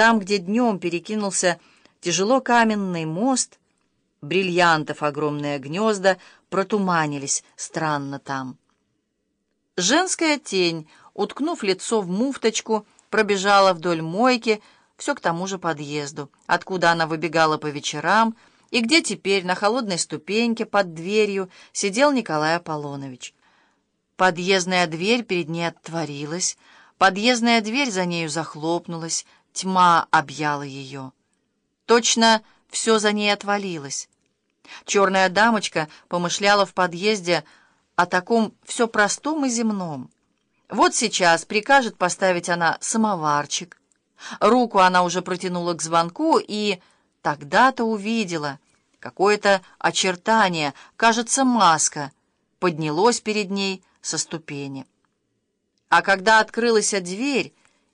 Там, где днем перекинулся тяжело каменный мост, бриллиантов огромные гнезда протуманились странно там. Женская тень, уткнув лицо в муфточку, пробежала вдоль мойки, все к тому же подъезду, откуда она выбегала по вечерам, и где теперь на холодной ступеньке под дверью сидел Николай Аполлонович. Подъездная дверь перед ней отворилась, подъездная дверь за нею захлопнулась, тьма объяла ее. Точно все за ней отвалилось. Черная дамочка помышляла в подъезде о таком все простом и земном. Вот сейчас прикажет поставить она самоварчик. Руку она уже протянула к звонку и тогда-то увидела какое-то очертание, кажется, маска, поднялось перед ней, со ступени. А когда открылась дверь,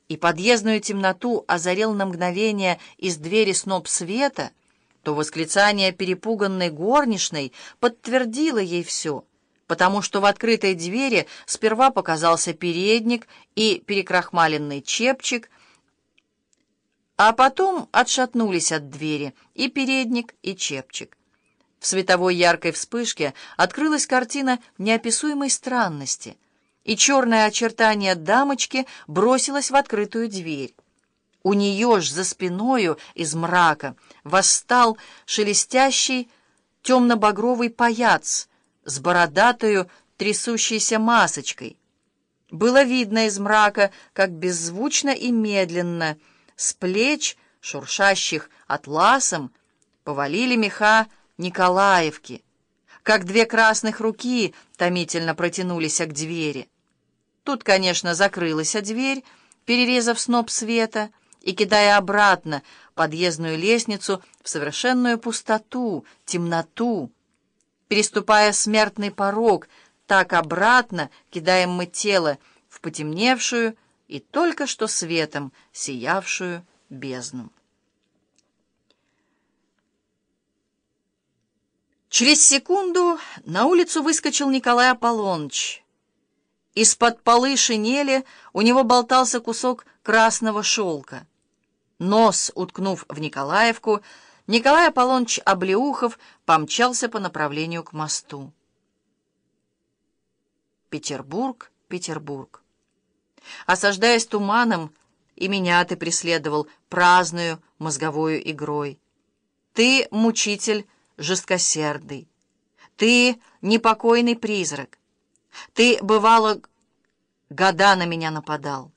и подъездную темноту озарил на мгновение из двери сноп света, то восклицание перепуганной горничной подтвердило ей все, потому что в открытой двери сперва показался передник и перекрахмаленный чепчик, а потом отшатнулись от двери и передник, и чепчик. В световой яркой вспышке открылась картина неописуемой странности, и черное очертание дамочки бросилось в открытую дверь. У нее ж за спиною из мрака восстал шелестящий темно-багровый паяц с бородатою трясущейся масочкой. Было видно из мрака, как беззвучно и медленно с плеч, шуршащих атласом, повалили меха Николаевки, как две красных руки томительно протянулись к двери. Тут, конечно, закрылась дверь, перерезав сноп света и кидая обратно подъездную лестницу в совершенную пустоту, темноту. Переступая смертный порог, так обратно кидаем мы тело в потемневшую и только что светом сиявшую бездну. Через секунду на улицу выскочил Николай Аполлоныч. Из-под полы шинели у него болтался кусок красного шелка. Нос, уткнув в Николаевку, Николай Аполлоныч Облеухов помчался по направлению к мосту. Петербург, Петербург. Осаждаясь туманом, и меня ты преследовал праздную мозговую игрой. Ты, мучитель, жесткосердый. Ты непокойный призрак. Ты, бывало, года на меня нападал.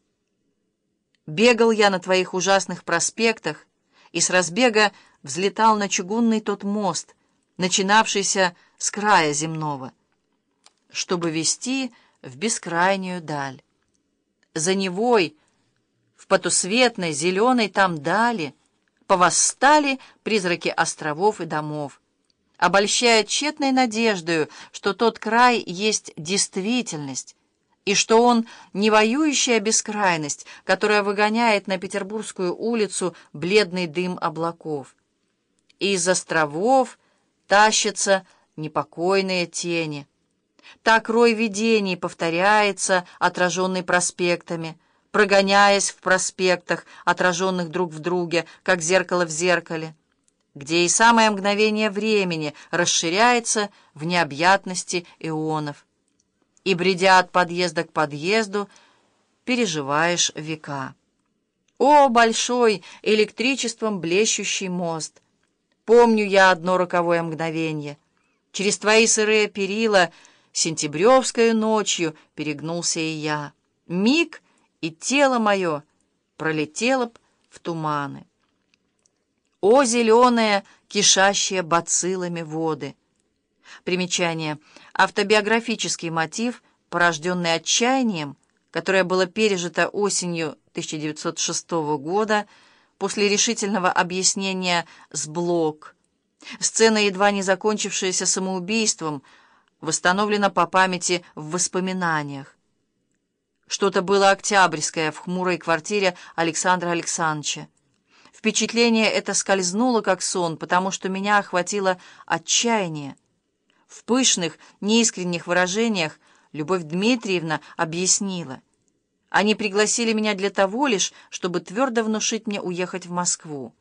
Бегал я на твоих ужасных проспектах и с разбега взлетал на чугунный тот мост, начинавшийся с края земного, чтобы вести в бескрайнюю даль. За Невой, в потусветной, зеленой там дали, повосстали призраки островов и домов обольщая тщетной надеждою, что тот край есть действительность, и что он не воюющая бескрайность, которая выгоняет на Петербургскую улицу бледный дым облаков. И из островов тащатся непокойные тени. Так рой видений повторяется, отраженный проспектами, прогоняясь в проспектах, отраженных друг в друге, как зеркало в зеркале где и самое мгновение времени расширяется в необъятности ионов. И, бредя от подъезда к подъезду, переживаешь века. О, большой, электричеством блещущий мост! Помню я одно роковое мгновенье. Через твои сырые перила сентябревскою ночью перегнулся и я. Миг, и тело мое пролетело б в туманы. О, зеленые, кишащие бациллами воды! Примечание. Автобиографический мотив, порожденный отчаянием, которое было пережито осенью 1906 года после решительного объяснения с Блок. Сцена, едва не закончившаяся самоубийством, восстановлена по памяти в воспоминаниях. Что-то было октябрьское в хмурой квартире Александра Александровича. Впечатление это скользнуло, как сон, потому что меня охватило отчаяние. В пышных, неискренних выражениях Любовь Дмитриевна объяснила. Они пригласили меня для того лишь, чтобы твердо внушить мне уехать в Москву.